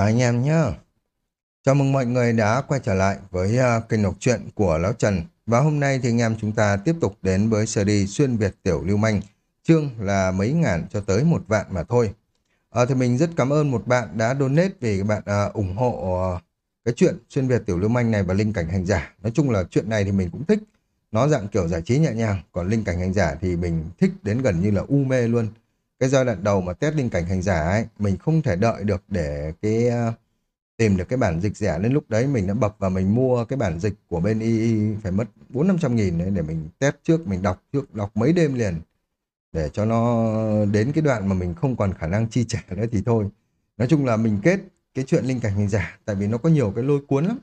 Chào anh em nhé. Chào mừng mọi người đã quay trở lại với uh, kênh đọc truyện của Lão Trần. Và hôm nay thì anh em chúng ta tiếp tục đến với series Xuyên Việt Tiểu Lưu Manh. Chương là mấy ngàn cho tới một vạn mà thôi. À, thì mình rất cảm ơn một bạn đã donate vì các bạn uh, ủng hộ uh, cái chuyện Xuyên Việt Tiểu Lưu Manh này và Linh Cảnh Hành Giả. Nói chung là chuyện này thì mình cũng thích. Nó dạng kiểu giải trí nhẹ nhàng. Còn Linh Cảnh Hành Giả thì mình thích đến gần như là u mê luôn cái giai đoạn đầu mà test linh cảnh hành giả ấy mình không thể đợi được để cái uh, tìm được cái bản dịch rẻ đến lúc đấy mình đã bập và mình mua cái bản dịch của bên y phải mất bốn năm trăm nghìn đấy để mình test trước mình đọc trước đọc mấy đêm liền. Để cho nó đến cái đoạn mà mình không còn khả năng chi trả nữa thì thôi. Nói chung là mình kết cái chuyện linh cảnh hành giả tại vì nó có nhiều cái lôi cuốn lắm.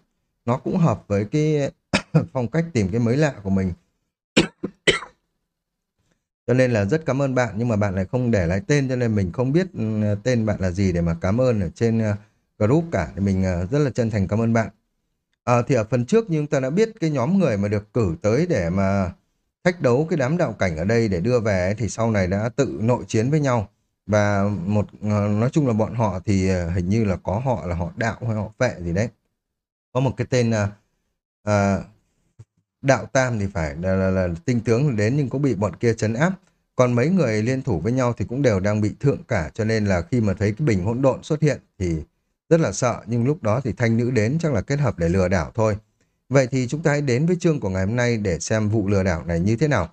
Nó cũng hợp với cái phong cách tìm cái mới lạ của mình cho nên là rất cảm ơn bạn nhưng mà bạn lại không để lại tên cho nên mình không biết ừ, tên bạn là gì để mà cảm ơn ở trên ờ, group cả. Thì mình ờ, rất là chân thành cảm ơn bạn. À, thì ở phần trước như chúng ta đã biết cái nhóm người mà được cử tới để mà thách đấu cái đám đạo cảnh ở đây để đưa về thì sau này đã tự nội chiến với nhau. Và một nói chung là bọn họ thì hình như là có họ là họ đạo hay họ vệ gì đấy. Có một cái tên là uh, đạo tam thì phải là, là, là tinh tướng đến nhưng cũng bị bọn kia chấn áp. Còn mấy người liên thủ với nhau thì cũng đều đang bị thượng cả cho nên là khi mà thấy cái bình hỗn độn xuất hiện thì rất là sợ nhưng lúc đó thì thanh nữ đến chắc là kết hợp để lừa đảo thôi. Vậy thì chúng ta hãy đến với chương của ngày hôm nay để xem vụ lừa đảo này như thế nào.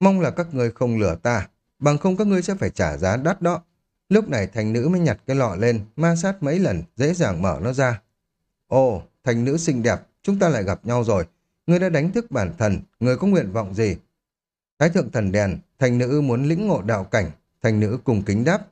Mong là các ngươi không lừa ta bằng không các ngươi sẽ phải trả giá đắt đó. Lúc này thành nữ mới nhặt cái lọ lên ma sát mấy lần dễ dàng mở nó ra. Ồ thành nữ xinh đẹp chúng ta lại gặp nhau rồi. Ngươi đã đánh thức bản thần, ngươi có nguyện vọng gì? Thái thượng thần đèn, thành nữ muốn lĩnh ngộ đạo cảnh, thành nữ cùng kính đáp.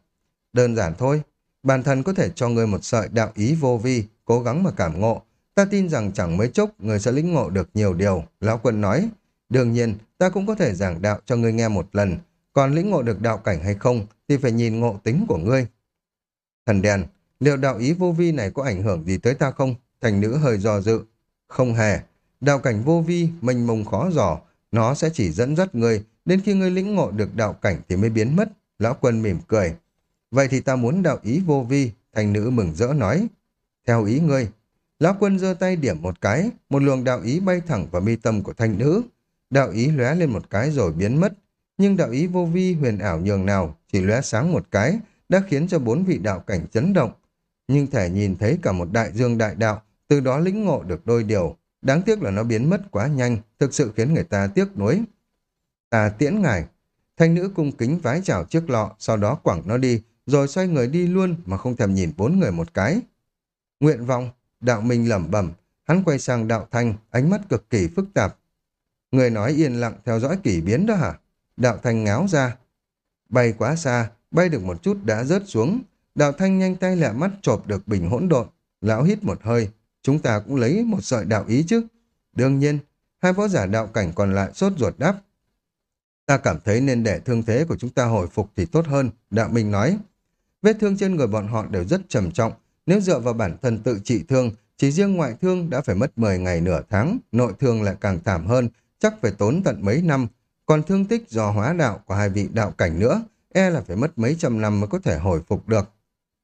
Đơn giản thôi, bản thần có thể cho ngươi một sợi đạo ý vô vi, cố gắng mà cảm ngộ. Ta tin rằng chẳng mấy chốc ngươi sẽ lĩnh ngộ được nhiều điều, Lão Quân nói. Đương nhiên, ta cũng có thể giảng đạo cho ngươi nghe một lần, còn lĩnh ngộ được đạo cảnh hay không thì phải nhìn ngộ tính của ngươi. Thần đèn, liệu đạo ý vô vi này có ảnh hưởng gì tới ta không? Thành nữ hơi do dự. Không hề, Đạo cảnh vô vi, mênh mông khó dò, nó sẽ chỉ dẫn dắt ngươi, đến khi ngươi lĩnh ngộ được đạo cảnh thì mới biến mất. Lão quân mỉm cười. Vậy thì ta muốn đạo ý vô vi, thành nữ mừng rỡ nói. Theo ý ngươi, lão quân giơ tay điểm một cái, một luồng đạo ý bay thẳng vào mi tâm của thanh nữ. Đạo ý lóe lên một cái rồi biến mất. Nhưng đạo ý vô vi huyền ảo nhường nào, chỉ lóe sáng một cái, đã khiến cho bốn vị đạo cảnh chấn động. Nhưng thể nhìn thấy cả một đại dương đại đạo, từ đó lĩnh ngộ được đôi điều, Đáng tiếc là nó biến mất quá nhanh, thực sự khiến người ta tiếc nuối. Ta tiễn ngài. Thanh nữ cung kính vái chào chiếc lọ, sau đó quẳng nó đi, rồi xoay người đi luôn mà không thèm nhìn bốn người một cái. Nguyện vọng, đạo minh lẩm bẩm, hắn quay sang đạo thanh, ánh mắt cực kỳ phức tạp. Người nói yên lặng theo dõi kỷ biến đó hả? Đạo thanh ngáo ra. Bay quá xa, bay được một chút đã rớt xuống. Đạo thanh nhanh tay lẹ mắt chộp được bình hỗn độn. Lão hít một hơi, chúng ta cũng lấy một sợi đạo ý chứ. Đương nhiên, hai võ giả đạo cảnh còn lại sốt ruột đáp. Ta cảm thấy nên để thương thế của chúng ta hồi phục thì tốt hơn, đạo minh nói. Vết thương trên người bọn họ đều rất trầm trọng, nếu dựa vào bản thân tự trị thương, chỉ riêng ngoại thương đã phải mất 10 ngày nửa tháng, nội thương lại càng thảm hơn, chắc phải tốn tận mấy năm, còn thương tích do hóa đạo của hai vị đạo cảnh nữa, e là phải mất mấy trăm năm mới có thể hồi phục được.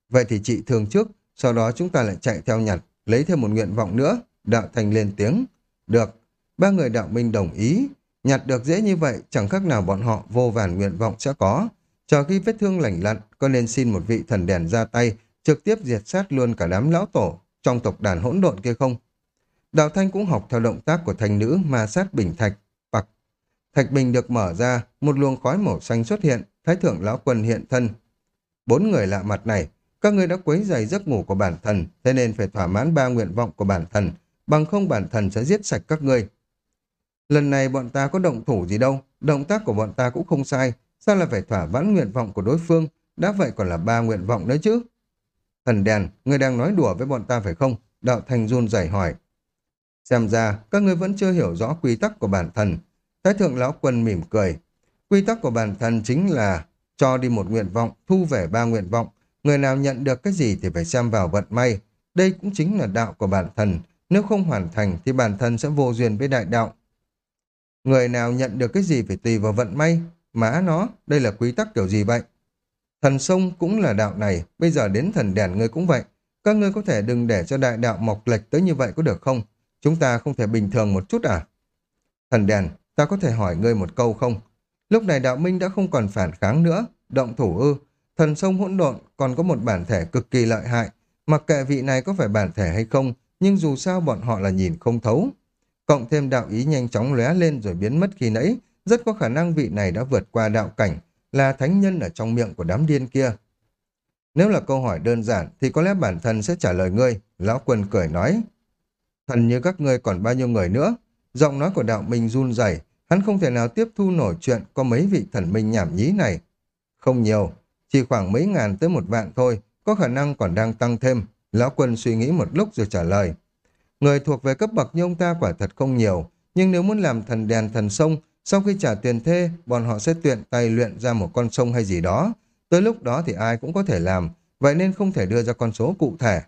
Vậy thì trị thương trước, sau đó chúng ta lại chạy theo nhặt lấy thêm một nguyện vọng nữa, đạo thành lên tiếng. Được, ba người đạo minh đồng ý, nhặt được dễ như vậy, chẳng khác nào bọn họ vô vàn nguyện vọng sẽ có. Chờ khi vết thương lành lặn, có nên xin một vị thần đèn ra tay, trực tiếp diệt sát luôn cả đám lão tổ trong tộc đàn hỗn độn kia không? Đạo Thanh cũng học theo động tác của thành nữ ma sát bình thạch, bạc. Thạch bình được mở ra, một luồng khói màu xanh xuất hiện, thái thượng lão quân hiện thân. Bốn người lạ mặt này các ngươi đã quấy rầy giấc ngủ của bản thần, thế nên phải thỏa mãn ba nguyện vọng của bản thần, bằng không bản thần sẽ giết sạch các ngươi. Lần này bọn ta có động thủ gì đâu, động tác của bọn ta cũng không sai, sao là phải thỏa mãn nguyện vọng của đối phương, đã vậy còn là ba nguyện vọng nữa chứ. Thần đèn, ngươi đang nói đùa với bọn ta phải không? Đạo Thành run rẩy hỏi. Xem ra, các ngươi vẫn chưa hiểu rõ quy tắc của bản thần. Thái thượng lão quân mỉm cười. Quy tắc của bản thần chính là cho đi một nguyện vọng, thu về ba nguyện vọng, Người nào nhận được cái gì thì phải xem vào vận may. Đây cũng chính là đạo của bản thân. Nếu không hoàn thành thì bản thân sẽ vô duyên với đại đạo. Người nào nhận được cái gì phải tùy vào vận may. Má nó, đây là quy tắc kiểu gì vậy? Thần sông cũng là đạo này, bây giờ đến thần đèn ngươi cũng vậy. Các ngươi có thể đừng để cho đại đạo mọc lệch tới như vậy có được không? Chúng ta không thể bình thường một chút à? Thần đèn, ta có thể hỏi ngươi một câu không? Lúc này đạo minh đã không còn phản kháng nữa, động thủ ư. Thần sông hỗn độn còn có một bản thể cực kỳ lợi hại. Mặc kệ vị này có phải bản thể hay không, nhưng dù sao bọn họ là nhìn không thấu. Cộng thêm đạo ý nhanh chóng lóe lên rồi biến mất khi nãy, rất có khả năng vị này đã vượt qua đạo cảnh, là thánh nhân ở trong miệng của đám điên kia. Nếu là câu hỏi đơn giản thì có lẽ bản thân sẽ trả lời ngươi, lão quân cười nói. Thần như các ngươi còn bao nhiêu người nữa? Giọng nói của đạo minh run rẩy, hắn không thể nào tiếp thu nổi chuyện có mấy vị thần minh nhảm nhí này. Không nhiều, chỉ khoảng mấy ngàn tới một vạn thôi, có khả năng còn đang tăng thêm. Lão quân suy nghĩ một lúc rồi trả lời. Người thuộc về cấp bậc như ông ta quả thật không nhiều, nhưng nếu muốn làm thần đèn thần sông, sau khi trả tiền thê, bọn họ sẽ tuyện tay luyện ra một con sông hay gì đó. Tới lúc đó thì ai cũng có thể làm, vậy nên không thể đưa ra con số cụ thể.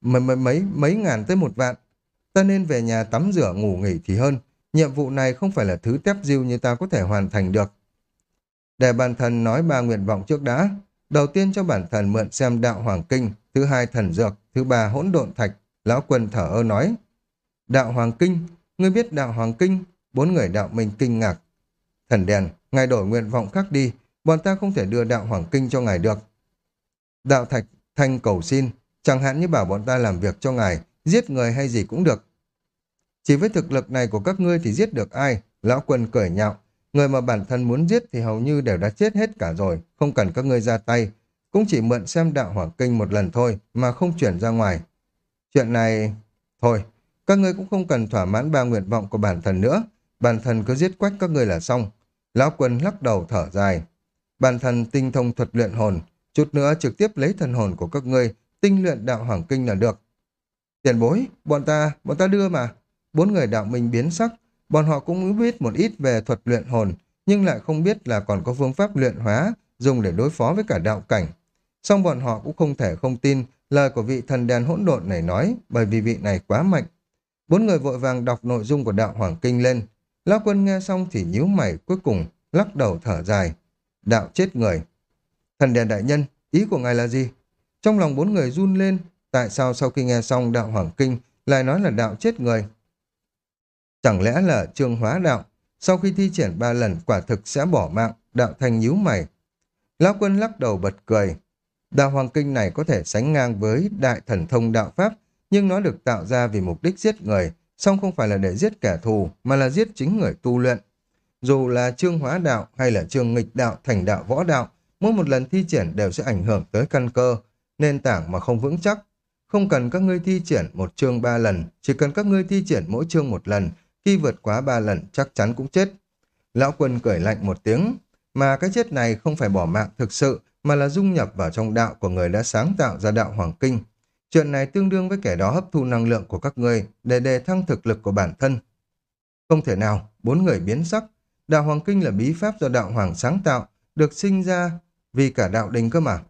Mấy, mấy, mấy, mấy ngàn tới một vạn. Ta nên về nhà tắm rửa ngủ nghỉ thì hơn. Nhiệm vụ này không phải là thứ tép diêu như ta có thể hoàn thành được. Để bản thân nói ba nguyện vọng trước đã. Đầu tiên cho bản thân mượn xem đạo hoàng kinh, thứ hai thần dược, thứ ba hỗn độn thạch. Lão quân thở ơ nói. Đạo hoàng kinh, ngươi biết đạo hoàng kinh, bốn người đạo minh kinh ngạc. Thần đèn, ngài đổi nguyện vọng khác đi, bọn ta không thể đưa đạo hoàng kinh cho ngài được. Đạo thạch thanh cầu xin, chẳng hạn như bảo bọn ta làm việc cho ngài, giết người hay gì cũng được. Chỉ với thực lực này của các ngươi thì giết được ai? Lão quân cười nhạo. Người mà bản thân muốn giết thì hầu như đều đã chết hết cả rồi, không cần các ngươi ra tay. Cũng chỉ mượn xem đạo hỏa kinh một lần thôi mà không chuyển ra ngoài. Chuyện này... Thôi, các ngươi cũng không cần thỏa mãn ba nguyện vọng của bản thân nữa. Bản thân cứ giết quách các ngươi là xong. Lão quân lắc đầu thở dài. Bản thân tinh thông thuật luyện hồn, chút nữa trực tiếp lấy thần hồn của các ngươi, tinh luyện đạo hoàng kinh là được. Tiền bối, bọn ta, bọn ta đưa mà. Bốn người đạo minh biến sắc, bọn họ cũng biết một ít về thuật luyện hồn, nhưng lại không biết là còn có phương pháp luyện hóa dùng để đối phó với cả đạo cảnh. Song bọn họ cũng không thể không tin lời của vị thần đèn hỗn độn này nói, bởi vì vị này quá mạnh. Bốn người vội vàng đọc nội dung của đạo hoàng kinh lên. Lão quân nghe xong thì nhíu mày cuối cùng, lắc đầu thở dài. Đạo chết người. Thần đèn đại nhân, ý của ngài là gì? Trong lòng bốn người run lên, tại sao sau khi nghe xong đạo hoàng kinh lại nói là đạo chết người? Chẳng lẽ là trương hóa đạo, sau khi thi triển ba lần quả thực sẽ bỏ mạng, đạo thành nhíu mày. Lão quân lắc đầu bật cười. Đạo hoàng kinh này có thể sánh ngang với đại thần thông đạo pháp, nhưng nó được tạo ra vì mục đích giết người, song không phải là để giết kẻ thù, mà là giết chính người tu luyện. Dù là trương hóa đạo hay là trương nghịch đạo thành đạo võ đạo, mỗi một lần thi triển đều sẽ ảnh hưởng tới căn cơ, nền tảng mà không vững chắc. Không cần các ngươi thi triển một chương ba lần, chỉ cần các ngươi thi triển mỗi chương một lần, khi vượt quá ba lần chắc chắn cũng chết. Lão quân cười lạnh một tiếng, mà cái chết này không phải bỏ mạng thực sự, mà là dung nhập vào trong đạo của người đã sáng tạo ra đạo Hoàng Kinh. Chuyện này tương đương với kẻ đó hấp thu năng lượng của các ngươi để đề thăng thực lực của bản thân. Không thể nào, bốn người biến sắc. Đạo Hoàng Kinh là bí pháp do đạo Hoàng sáng tạo, được sinh ra vì cả đạo đình cơ mà.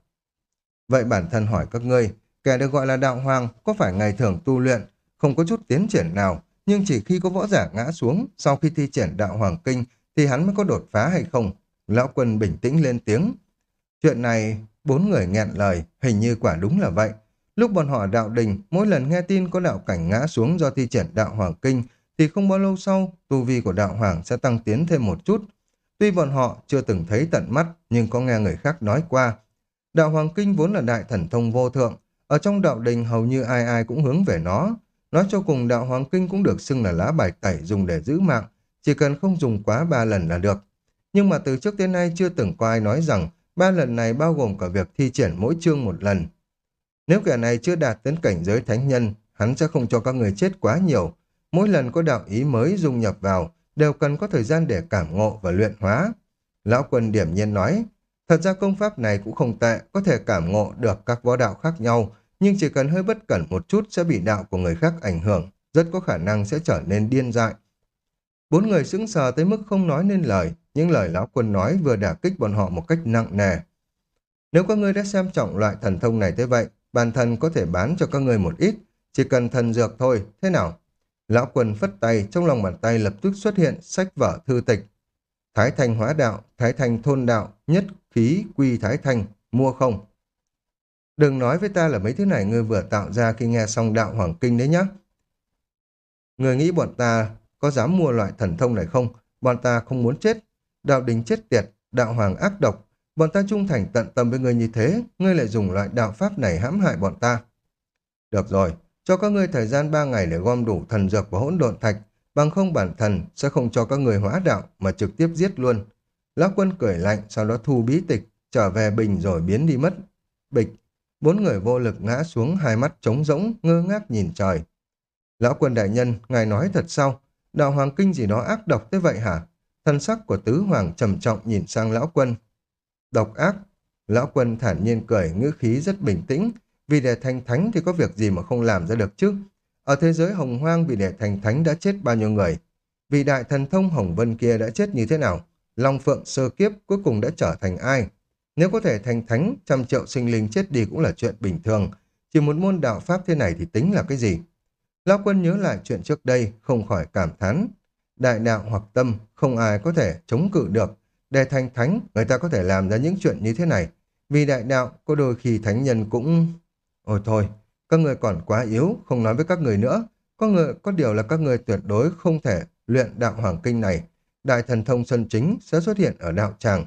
Vậy bản thân hỏi các ngươi, kẻ được gọi là đạo Hoàng có phải ngày thường tu luyện, không có chút tiến triển nào, nhưng chỉ khi có võ giả ngã xuống, sau khi thi triển đạo Hoàng Kinh thì hắn mới có đột phá hay không? Lão quân bình tĩnh lên tiếng. Chuyện này, bốn người nghẹn lời, hình như quả đúng là vậy. Lúc bọn họ đạo đình, mỗi lần nghe tin có đạo cảnh ngã xuống do thi triển đạo Hoàng Kinh, thì không bao lâu sau, tu vi của đạo Hoàng sẽ tăng tiến thêm một chút. Tuy bọn họ chưa từng thấy tận mắt, nhưng có nghe người khác nói qua. Đạo Hoàng Kinh vốn là đại thần thông vô thượng, ở trong đạo đình hầu như ai ai cũng hướng về nó. Nói cho cùng đạo Hoàng Kinh cũng được xưng là lá bài tẩy dùng để giữ mạng, chỉ cần không dùng quá ba lần là được. Nhưng mà từ trước đến nay chưa từng có ai nói rằng ba lần này bao gồm cả việc thi triển mỗi chương một lần. Nếu kẻ này chưa đạt đến cảnh giới thánh nhân, hắn sẽ không cho các người chết quá nhiều. Mỗi lần có đạo ý mới dung nhập vào, đều cần có thời gian để cảm ngộ và luyện hóa. Lão quân điểm nhiên nói, thật ra công pháp này cũng không tệ, có thể cảm ngộ được các võ đạo khác nhau, nhưng chỉ cần hơi bất cẩn một chút sẽ bị đạo của người khác ảnh hưởng, rất có khả năng sẽ trở nên điên dại. Bốn người sững sờ tới mức không nói nên lời, những lời lão quân nói vừa đả kích bọn họ một cách nặng nề. Nếu các ngươi đã xem trọng loại thần thông này thế vậy, bản thân có thể bán cho các ngươi một ít, chỉ cần thần dược thôi, thế nào? Lão quân phất tay, trong lòng bàn tay lập tức xuất hiện sách vở thư tịch. Thái thanh hóa đạo, thái thanh thôn đạo, nhất khí quy thái thanh, mua không? Đừng nói với ta là mấy thứ này ngươi vừa tạo ra khi nghe xong đạo hoàng kinh đấy nhá. Người nghĩ bọn ta có dám mua loại thần thông này không? Bọn ta không muốn chết. Đạo đình chết tiệt, đạo hoàng ác độc. Bọn ta trung thành tận tâm với ngươi như thế, ngươi lại dùng loại đạo pháp này hãm hại bọn ta. Được rồi, cho các ngươi thời gian ba ngày để gom đủ thần dược và hỗn độn thạch, bằng không bản thần sẽ không cho các người hóa đạo mà trực tiếp giết luôn. Lão quân cười lạnh, sau đó thu bí tịch, trở về bình rồi biến đi mất. Bịch, bốn người vô lực ngã xuống hai mắt trống rỗng, ngơ ngác nhìn trời. Lão quân đại nhân, ngài nói thật sao? Đạo hoàng kinh gì đó ác độc tới vậy hả? Thân sắc của tứ hoàng trầm trọng nhìn sang lão quân. Độc ác. Lão quân thản nhiên cười, ngữ khí rất bình tĩnh. Vì để thành thánh thì có việc gì mà không làm ra được chứ? Ở thế giới hồng hoang vì để thành thánh đã chết bao nhiêu người? Vì đại thần thông hồng vân kia đã chết như thế nào? Long phượng sơ kiếp cuối cùng đã trở thành ai? Nếu có thể thành thánh, trăm triệu sinh linh chết đi cũng là chuyện bình thường. Chỉ một môn đạo pháp thế này thì tính là cái gì? Lão quân nhớ lại chuyện trước đây, không khỏi cảm thán. Đại đạo hoặc tâm, không ai có thể chống cự được. Để thành thánh, người ta có thể làm ra những chuyện như thế này. Vì đại đạo, có đôi khi thánh nhân cũng... Ôi thôi, các người còn quá yếu, không nói với các người nữa. Có người có điều là các người tuyệt đối không thể luyện đạo hoàng kinh này. Đại thần thông sân chính sẽ xuất hiện ở đạo tràng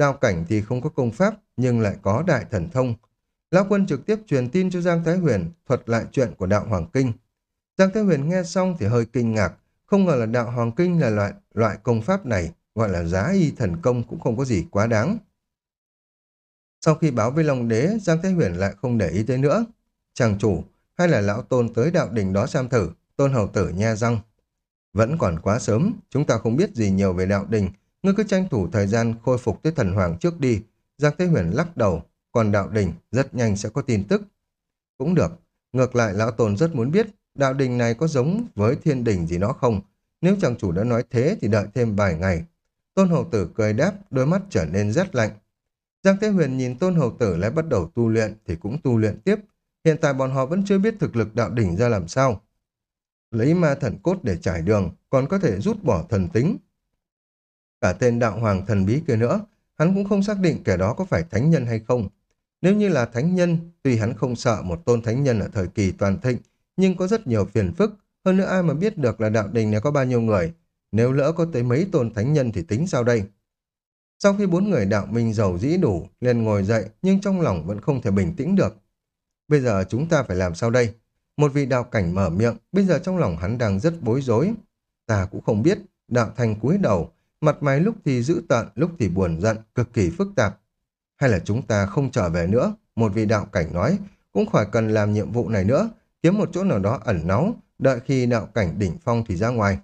đao cảnh thì không có công pháp, nhưng lại có đại thần thông. Lão quân trực tiếp truyền tin cho Giang Thái Huyền thuật lại chuyện của đạo hoàng kinh. Giang thái Huyền nghe xong thì hơi kinh ngạc, không ngờ là đạo Hoàng Kinh là loại loại công pháp này, gọi là giá y thần công cũng không có gì quá đáng. Sau khi báo với Long Đế, Giang thái Huyền lại không để ý tới nữa. Chàng chủ, hay là lão tôn tới đạo đỉnh đó xem thử, tôn hầu tử nha răng. Vẫn còn quá sớm, chúng ta không biết gì nhiều về đạo đình, ngươi cứ tranh thủ thời gian khôi phục tới thần hoàng trước đi. Giang Thế Huyền lắc đầu, còn đạo đình rất nhanh sẽ có tin tức. Cũng được, ngược lại lão tôn rất muốn biết đạo đình này có giống với thiên đình gì nó không? Nếu chàng chủ đã nói thế thì đợi thêm vài ngày. Tôn Hậu tử cười đáp, đôi mắt trở nên rất lạnh. Giang Thế Huyền nhìn tôn Hậu tử lại bắt đầu tu luyện thì cũng tu luyện tiếp. Hiện tại bọn họ vẫn chưa biết thực lực đạo đỉnh ra làm sao. Lấy ma thần cốt để trải đường, còn có thể rút bỏ thần tính. Cả tên đạo hoàng thần bí kia nữa, hắn cũng không xác định kẻ đó có phải thánh nhân hay không. Nếu như là thánh nhân, tuy hắn không sợ một tôn thánh nhân ở thời kỳ toàn thịnh, nhưng có rất nhiều phiền phức. Hơn nữa ai mà biết được là đạo đình này có bao nhiêu người. Nếu lỡ có tới mấy tôn thánh nhân thì tính sao đây? Sau khi bốn người đạo minh giàu dĩ đủ, liền ngồi dậy nhưng trong lòng vẫn không thể bình tĩnh được. Bây giờ chúng ta phải làm sao đây? Một vị đạo cảnh mở miệng, bây giờ trong lòng hắn đang rất bối rối. Ta cũng không biết, đạo thành cúi đầu, mặt mày lúc thì dữ tợn, lúc thì buồn giận, cực kỳ phức tạp. Hay là chúng ta không trở về nữa? Một vị đạo cảnh nói, cũng khỏi cần làm nhiệm vụ này nữa, kiếm một chỗ nào đó ẩn náu, đợi khi đạo cảnh đỉnh phong thì ra ngoài.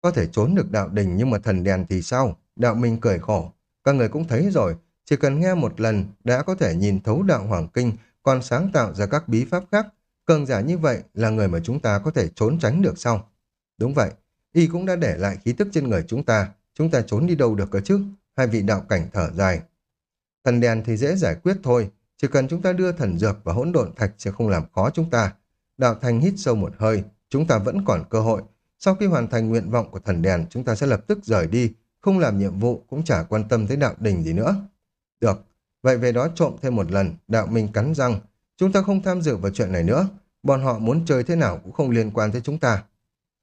Có thể trốn được đạo đình nhưng mà thần đèn thì sao? Đạo minh cười khổ. Các người cũng thấy rồi, chỉ cần nghe một lần đã có thể nhìn thấu đạo hoàng kinh, còn sáng tạo ra các bí pháp khác. Cường giả như vậy là người mà chúng ta có thể trốn tránh được sao? Đúng vậy, y cũng đã để lại khí tức trên người chúng ta. Chúng ta trốn đi đâu được cơ chứ? Hai vị đạo cảnh thở dài. Thần đèn thì dễ giải quyết thôi, chỉ cần chúng ta đưa thần dược và hỗn độn thạch sẽ không làm khó chúng ta. Đạo thành hít sâu một hơi, chúng ta vẫn còn cơ hội. Sau khi hoàn thành nguyện vọng của thần đèn, chúng ta sẽ lập tức rời đi, không làm nhiệm vụ cũng chả quan tâm tới đạo đình gì nữa. Được, vậy về đó trộm thêm một lần, đạo minh cắn răng. Chúng ta không tham dự vào chuyện này nữa, bọn họ muốn chơi thế nào cũng không liên quan tới chúng ta.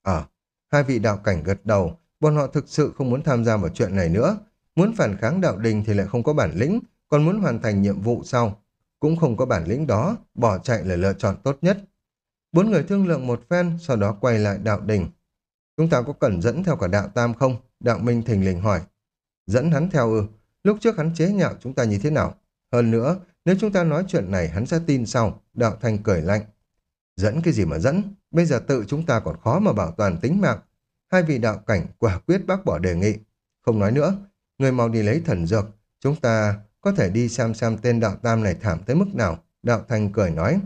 Ờ, hai vị đạo cảnh gật đầu, bọn họ thực sự không muốn tham gia vào chuyện này nữa. Muốn phản kháng đạo đình thì lại không có bản lĩnh, còn muốn hoàn thành nhiệm vụ sau cũng không có bản lĩnh đó, bỏ chạy là lựa chọn tốt nhất. Bốn người thương lượng một phen, sau đó quay lại đạo đình. Chúng ta có cần dẫn theo cả đạo tam không? Đạo Minh thình lình hỏi. Dẫn hắn theo ư? Lúc trước hắn chế nhạo chúng ta như thế nào? Hơn nữa, nếu chúng ta nói chuyện này hắn sẽ tin sau. Đạo Thanh cười lạnh. Dẫn cái gì mà dẫn? Bây giờ tự chúng ta còn khó mà bảo toàn tính mạng. Hai vị đạo cảnh quả quyết bác bỏ đề nghị. Không nói nữa, người mau đi lấy thần dược. Chúng ta có thể đi xem xem tên đạo tam này thảm tới mức nào. Đạo thành cười nói.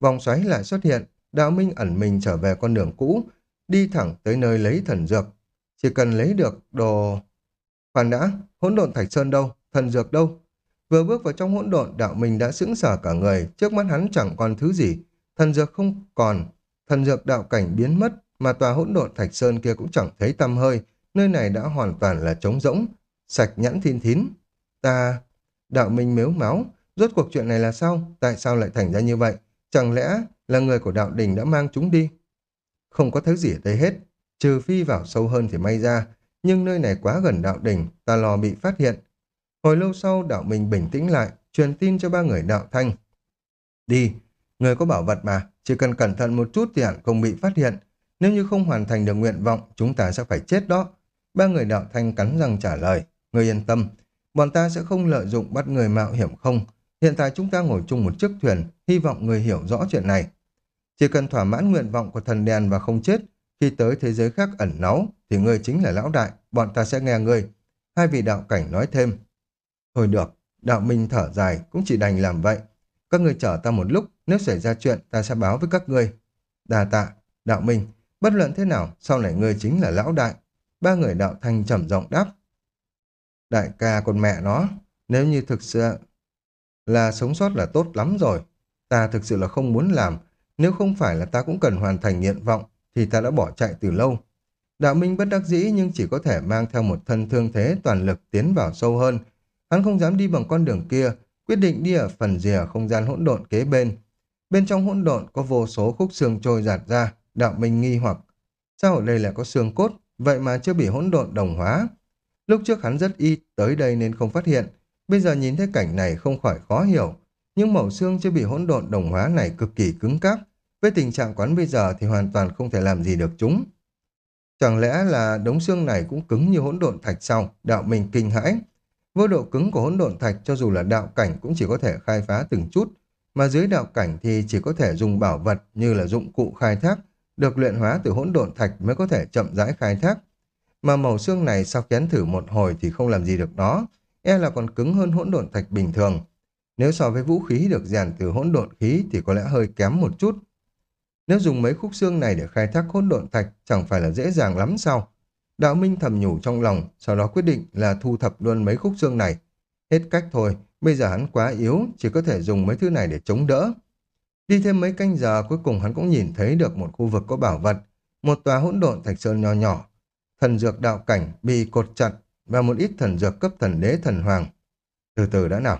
Vòng xoáy lại xuất hiện, đạo Minh ẩn mình trở về con đường cũ, đi thẳng tới nơi lấy thần dược. Chỉ cần lấy được đồ... Khoan đã, hỗn độn thạch sơn đâu, thần dược đâu? Vừa bước vào trong hỗn độn, đạo Minh đã sững sờ cả người, trước mắt hắn chẳng còn thứ gì. Thần dược không còn, thần dược đạo cảnh biến mất, mà tòa hỗn độn thạch sơn kia cũng chẳng thấy tăm hơi, nơi này đã hoàn toàn là trống rỗng, sạch nhãn thiên thín. Ta, Đạo Minh mếu máu, Rốt cuộc chuyện này là sao? Tại sao lại thành ra như vậy? Chẳng lẽ là người của đạo đình đã mang chúng đi? Không có thứ gì ở đây hết, trừ phi vào sâu hơn thì may ra, nhưng nơi này quá gần đạo đình, ta lo bị phát hiện. Hồi lâu sau đạo mình bình tĩnh lại, truyền tin cho ba người đạo thanh. Đi, người có bảo vật mà, chỉ cần cẩn thận một chút thì hẳn không bị phát hiện. Nếu như không hoàn thành được nguyện vọng, chúng ta sẽ phải chết đó. Ba người đạo thanh cắn răng trả lời. Người yên tâm, bọn ta sẽ không lợi dụng bắt người mạo hiểm không. Hiện tại chúng ta ngồi chung một chiếc thuyền, hy vọng người hiểu rõ chuyện này. Chỉ cần thỏa mãn nguyện vọng của thần đèn và không chết, khi tới thế giới khác ẩn náu, thì ngươi chính là lão đại, bọn ta sẽ nghe ngươi. Hai vị đạo cảnh nói thêm. Thôi được, đạo minh thở dài, cũng chỉ đành làm vậy. Các người chờ ta một lúc, nếu xảy ra chuyện ta sẽ báo với các ngươi. Đà tạ, đạo minh, bất luận thế nào, sau này ngươi chính là lão đại. Ba người đạo thanh trầm giọng đáp. Đại ca con mẹ nó, nếu như thực sự là sống sót là tốt lắm rồi. Ta thực sự là không muốn làm, nếu không phải là ta cũng cần hoàn thành nguyện vọng, thì ta đã bỏ chạy từ lâu. Đạo Minh bất đắc dĩ nhưng chỉ có thể mang theo một thân thương thế toàn lực tiến vào sâu hơn. Hắn không dám đi bằng con đường kia, quyết định đi ở phần rìa không gian hỗn độn kế bên. Bên trong hỗn độn có vô số khúc xương trôi giạt ra, đạo Minh nghi hoặc. Sao ở đây lại có xương cốt, vậy mà chưa bị hỗn độn đồng hóa? Lúc trước hắn rất y tới đây nên không phát hiện, bây giờ nhìn thấy cảnh này không khỏi khó hiểu. Nhưng mẩu xương chưa bị hỗn độn đồng hóa này cực kỳ cứng cáp, với tình trạng quán bây giờ thì hoàn toàn không thể làm gì được chúng. Chẳng lẽ là đống xương này cũng cứng như hỗn độn thạch sao? Đạo mình kinh hãi. Vô độ cứng của hỗn độn thạch cho dù là đạo cảnh cũng chỉ có thể khai phá từng chút, mà dưới đạo cảnh thì chỉ có thể dùng bảo vật như là dụng cụ khai thác, được luyện hóa từ hỗn độn thạch mới có thể chậm rãi khai thác. Mà màu xương này sau kén thử một hồi thì không làm gì được nó, e là còn cứng hơn hỗn độn thạch bình thường. Nếu so với vũ khí được rèn từ hỗn độn khí thì có lẽ hơi kém một chút. Nếu dùng mấy khúc xương này để khai thác hỗn độn thạch chẳng phải là dễ dàng lắm sao? Đạo Minh thầm nhủ trong lòng, sau đó quyết định là thu thập luôn mấy khúc xương này. Hết cách thôi, bây giờ hắn quá yếu, chỉ có thể dùng mấy thứ này để chống đỡ. Đi thêm mấy canh giờ, cuối cùng hắn cũng nhìn thấy được một khu vực có bảo vật, một tòa hỗn độn thạch sơn nho nhỏ, thần dược đạo cảnh bị cột chặt và một ít thần dược cấp thần đế thần hoàng. Từ từ đã nào,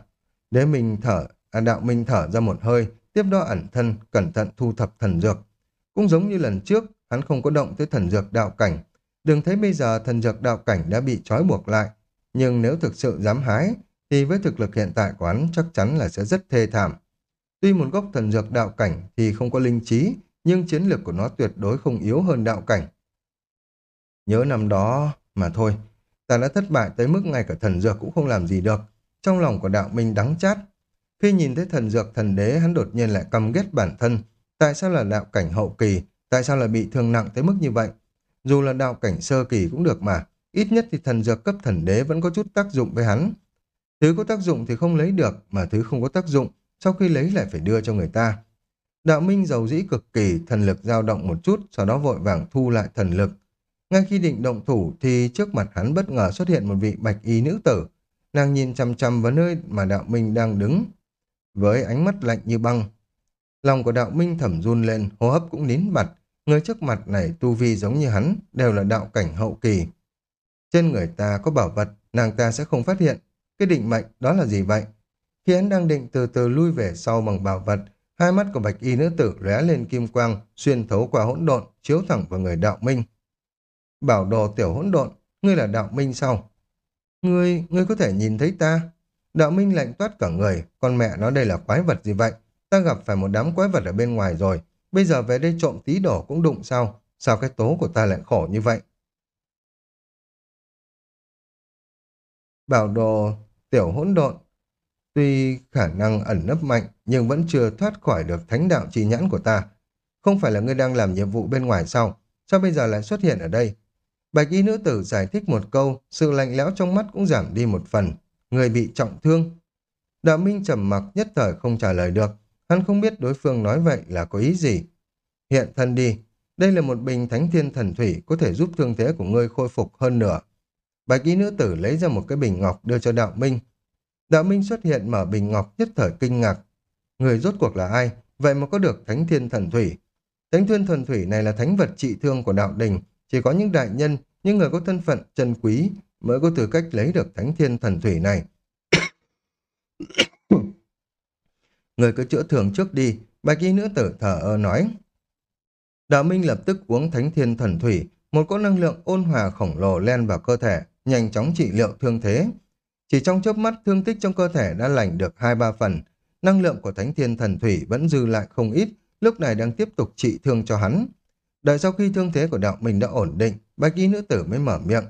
đế mình thở, à đạo minh thở ra một hơi, tiếp đó ẩn thân, cẩn thận thu thập thần dược. Cũng giống như lần trước, hắn không có động tới thần dược đạo cảnh. Đừng thấy bây giờ thần dược đạo cảnh đã bị trói buộc lại. Nhưng nếu thực sự dám hái, thì với thực lực hiện tại của hắn chắc chắn là sẽ rất thê thảm. Tuy một gốc thần dược đạo cảnh thì không có linh trí, nhưng chiến lược của nó tuyệt đối không yếu hơn đạo cảnh. Nhớ năm đó mà thôi, ta đã thất bại tới mức ngay cả thần dược cũng không làm gì được. Trong lòng của đạo minh đắng chát, khi nhìn thấy thần dược thần đế, hắn đột nhiên lại căm ghét bản thân. Tại sao là đạo cảnh hậu kỳ? Tại sao lại bị thương nặng tới mức như vậy? Dù là đạo cảnh sơ kỳ cũng được mà. Ít nhất thì thần dược cấp thần đế vẫn có chút tác dụng với hắn. Thứ có tác dụng thì không lấy được, mà thứ không có tác dụng, sau khi lấy lại phải đưa cho người ta. Đạo Minh giàu dĩ cực kỳ, thần lực dao động một chút, sau đó vội vàng thu lại thần lực. Ngay khi định động thủ thì trước mặt hắn bất ngờ xuất hiện một vị bạch y nữ tử. Nàng nhìn chăm chăm vào nơi mà đạo Minh đang đứng, với ánh mắt lạnh như băng. Lòng của đạo minh thẩm run lên, hô hấp cũng nín bặt. Người trước mặt này tu vi giống như hắn, đều là đạo cảnh hậu kỳ. Trên người ta có bảo vật, nàng ta sẽ không phát hiện. Cái định mệnh đó là gì vậy? Khi hắn đang định từ từ lui về sau bằng bảo vật, hai mắt của bạch y nữ tử lóe lên kim quang, xuyên thấu qua hỗn độn, chiếu thẳng vào người đạo minh. Bảo đồ tiểu hỗn độn, ngươi là đạo minh sao? Ngươi, ngươi có thể nhìn thấy ta? Đạo Minh lạnh toát cả người, con mẹ nó đây là quái vật gì vậy? Ta gặp phải một đám quái vật ở bên ngoài rồi, bây giờ về đây trộm tí đổ cũng đụng sao? Sao cái tố của ta lại khổ như vậy? Bảo đồ tiểu hỗn độn, tuy khả năng ẩn nấp mạnh nhưng vẫn chưa thoát khỏi được thánh đạo trì nhãn của ta. Không phải là ngươi đang làm nhiệm vụ bên ngoài sao? Sao bây giờ lại xuất hiện ở đây? Bạch y nữ tử giải thích một câu, sự lạnh lẽo trong mắt cũng giảm đi một phần người bị trọng thương. Đạo Minh trầm mặc nhất thời không trả lời được, hắn không biết đối phương nói vậy là có ý gì. Hiện thân đi, đây là một bình thánh thiên thần thủy có thể giúp thương thế của ngươi khôi phục hơn nửa. Bạch y nữ tử lấy ra một cái bình ngọc đưa cho đạo Minh. Đạo Minh xuất hiện mở bình ngọc nhất thời kinh ngạc. Người rốt cuộc là ai? Vậy mà có được thánh thiên thần thủy. Thánh thiên thần thủy này là thánh vật trị thương của đạo đình. Chỉ có những đại nhân, những người có thân phận trần quý mới có tư cách lấy được thánh thiên thần thủy này. Người cứ chữa thường trước đi, bạch y nữ tử thở ơ nói. Đạo Minh lập tức uống thánh thiên thần thủy, một cỗ năng lượng ôn hòa khổng lồ len vào cơ thể, nhanh chóng trị liệu thương thế. Chỉ trong chớp mắt thương tích trong cơ thể đã lành được hai ba phần, năng lượng của thánh thiên thần thủy vẫn dư lại không ít, lúc này đang tiếp tục trị thương cho hắn. Đợi sau khi thương thế của đạo Minh đã ổn định, bạch y nữ tử mới mở miệng.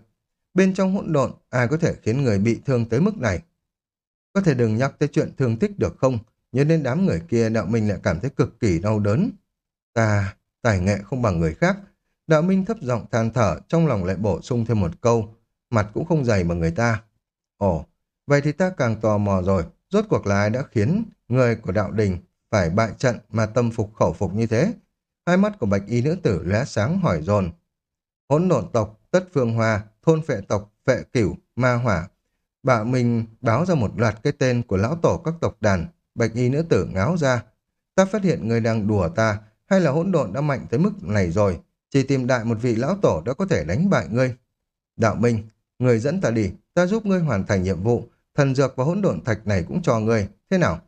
Bên trong hỗn độn, ai có thể khiến người bị thương tới mức này? Có thể đừng nhắc tới chuyện thương tích được không? Nhớ đến đám người kia đạo Minh lại cảm thấy cực kỳ đau đớn. Ta, tài nghệ không bằng người khác. Đạo Minh thấp giọng than thở, trong lòng lại bổ sung thêm một câu. Mặt cũng không dày bằng người ta. Ồ, vậy thì ta càng tò mò rồi. Rốt cuộc là ai đã khiến người của đạo đình phải bại trận mà tâm phục khẩu phục như thế? Hai mắt của bạch y nữ tử lóe sáng hỏi dồn Hỗn độn tộc, tất phương hoa, thôn phệ tộc, phệ cửu, ma hỏa. Bà mình báo ra một loạt cái tên của lão tổ các tộc đàn. Bạch y nữ tử ngáo ra. Ta phát hiện người đang đùa ta, hay là hỗn độn đã mạnh tới mức này rồi. Chỉ tìm đại một vị lão tổ đã có thể đánh bại ngươi. Đạo Minh, người dẫn ta đi, ta giúp ngươi hoàn thành nhiệm vụ. Thần dược và hỗn độn thạch này cũng cho ngươi. Thế nào?